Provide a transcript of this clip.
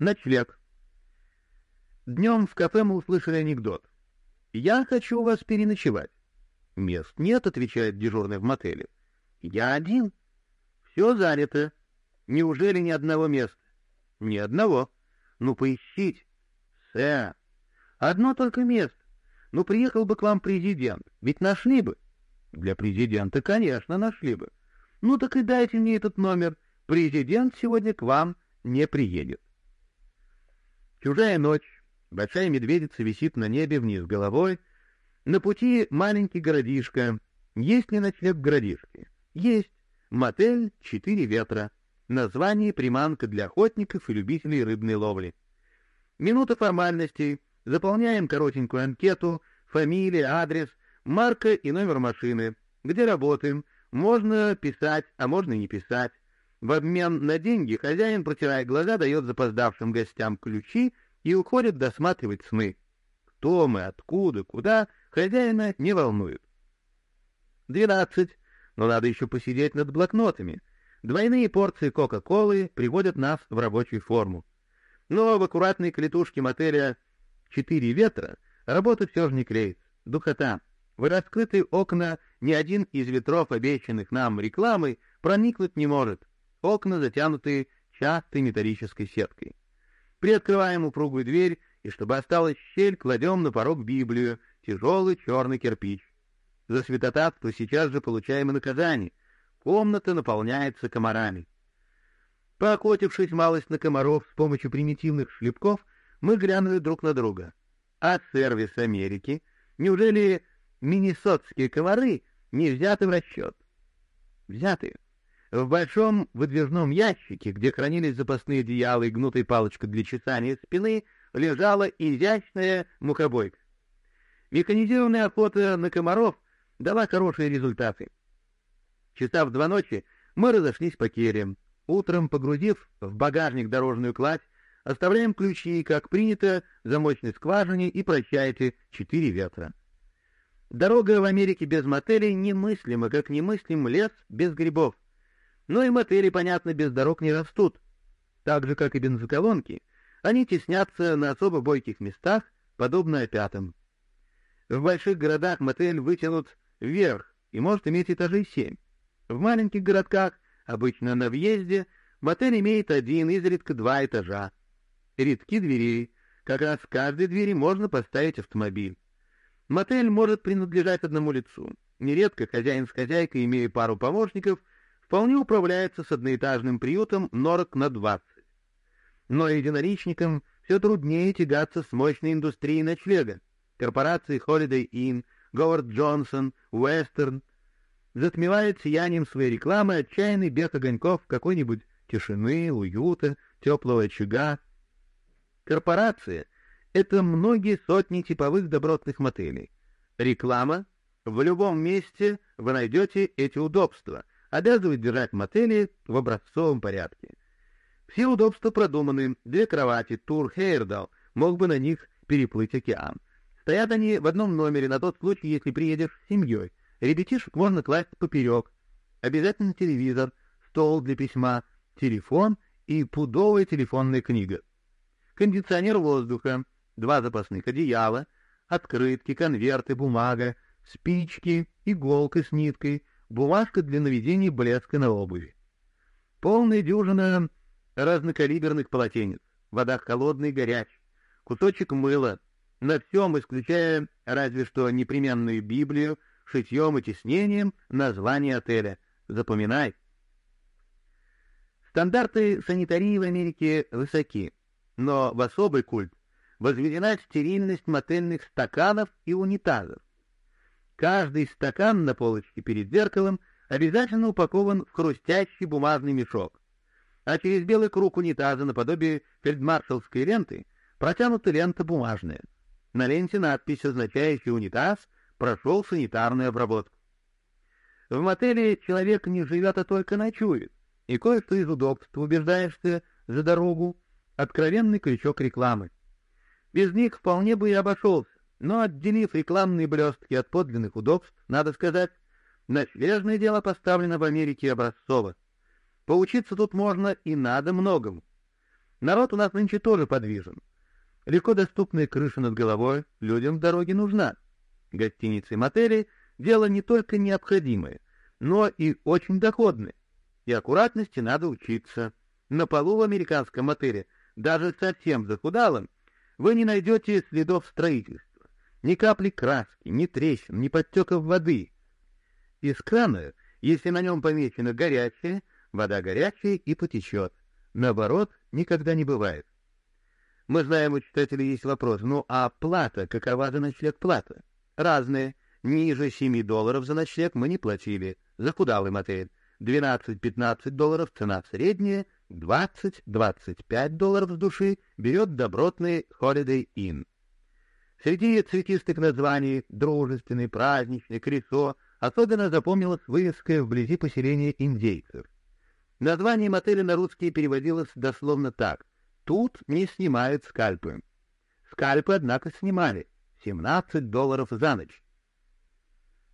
Ночлег. Днем в кафе мы услышали анекдот. «Я хочу у вас переночевать». «Мест нет», — отвечает дежурный в мотеле. «Я один». «Все занято». «Неужели ни одного места?» «Ни одного». «Ну, поищите». «Сэр, одно только место. Ну, приехал бы к вам президент, ведь нашли бы». «Для президента, конечно, нашли бы». «Ну, так и дайте мне этот номер. Президент сегодня к вам не приедет». Чужая ночь. Большая медведица висит на небе вниз головой. На пути маленький городишко. Есть ли ночлег в городишке? Есть. Мотель «Четыре ветра». Название приманка для охотников и любителей рыбной ловли. Минута формальностей. Заполняем коротенькую анкету, фамилия, адрес, марка и номер машины. Где работаем? Можно писать, а можно и не писать. В обмен на деньги хозяин, протирая глаза, дает запоздавшим гостям ключи и уходит досматривать сны. Кто мы, откуда, куда, хозяина не волнует. Двенадцать. Но надо еще посидеть над блокнотами. Двойные порции Кока-Колы приводят нас в рабочую форму. Но в аккуратной клетушке мотеля «Четыре ветра» работа все же не клеится. Духота. В раскрытые окна ни один из ветров, обещанных нам рекламой, проникнуть не может окна затянутые частой металлической сеткой. Приоткрываем упругую дверь, и чтобы осталась щель, кладем на порог Библию, тяжелый черный кирпич. За святотатство сейчас же получаем и наказание. Комната наполняется комарами. Поохотившись малость на комаров с помощью примитивных шлепков, мы глянули друг на друга. А сервис Америки? Неужели миннесотские комары не взяты в расчет? Взяты. В большом выдвижном ящике, где хранились запасные одеяла и гнутая палочка для чесания спины, лежала изящная мухобойка. Механизированная охота на комаров дала хорошие результаты. Часа в два ночи мы разошлись по керям. Утром, погрузив в багажник дорожную кладь, оставляем ключи, как принято, в замочной скважине и прощайте четыре ветра. Дорога в Америке без мотелей немыслима, как немыслим лес без грибов. Но и мотели, понятно, без дорог не растут. Так же, как и бензоколонки, они теснятся на особо бойких местах, подобно опятам. В больших городах мотель вытянут вверх и может иметь этажей семь. В маленьких городках, обычно на въезде, мотель имеет один, изредка два этажа. Редки двери, как раз в каждой двери можно поставить автомобиль. Мотель может принадлежать одному лицу. Нередко хозяин с хозяйкой, имея пару помощников, вполне управляется с одноэтажным приютом норок на двадцать. Но единоличникам все труднее тягаться с мощной индустрией ночлега. Корпорации Holiday Inn, Говард Джонсон, Western затмевают сиянием своей рекламы отчаянный бег огоньков какой-нибудь тишины, уюта, теплого очага. Корпорация — это многие сотни типовых добротных мотелей. Реклама — в любом месте вы найдете эти удобства — обязывает держать мотели в образцовом порядке. Все удобства продуманы, две кровати, тур Хейрдал, мог бы на них переплыть океан. Стоят они в одном номере на тот случай, если приедешь с семьей. Ребятишек можно класть поперек. Обязательно телевизор, стол для письма, телефон и пудовая телефонная книга. Кондиционер воздуха, два запасных одеяла, открытки, конверты, бумага, спички, иголка с ниткой — бумажка для наведения блеска на обуви. Полная дюжина разнокалиберных полотенец, вода холодная и горячая, кусочек мыла, на всем, исключая разве что непременную Библию, шитьем и тиснением название отеля. Запоминай. Стандарты санитарии в Америке высоки, но в особый культ возведена стерильность мотельных стаканов и унитазов. Каждый стакан на полочке перед зеркалом обязательно упакован в хрустящий бумажный мешок, а через белый круг унитаза наподобие фельдмаршалской ленты протянута лента бумажная. На ленте надпись, означающая «унитаз», прошел санитарную обработку. В мотеле человек не живет, а только ночует, и кое-что из удобств убеждаешься за дорогу, откровенный крючок рекламы. Без них вполне бы и обошелся, но отделив рекламные блестки от подлинных удобств, надо сказать, ночлежное дело поставлено в Америке образцово. Поучиться тут можно и надо многому. Народ у нас нынче тоже подвижен. Легко доступная крыша над головой людям в дороге нужна. Гостиницы и мотели — дело не только необходимое, но и очень доходное. И аккуратности надо учиться. На полу в американском мотеле, даже совсем захудалом, вы не найдете следов строительства. Ни капли краски, ни трещин, ни подтеков воды. Из крана, если на нем помечено «горячее», вода горячая и потечет. Наоборот, никогда не бывает. Мы знаем, у читателей есть вопрос, ну а плата, какова за ночлег плата? Разные. Ниже 7 долларов за ночлег мы не платили. Захудалый мотель. 12-15 долларов цена средняя, 20-25 долларов с души берет добротный Holiday Inn. Среди цветистых названий «Дружественный», «Праздничный», «Кресо» особенно запомнилась вывеска вблизи поселения индейцев. Название мотеля на русский переводилось дословно так Тут не снимают скальпы. Скальпы, однако, снимали. 17 долларов за ночь.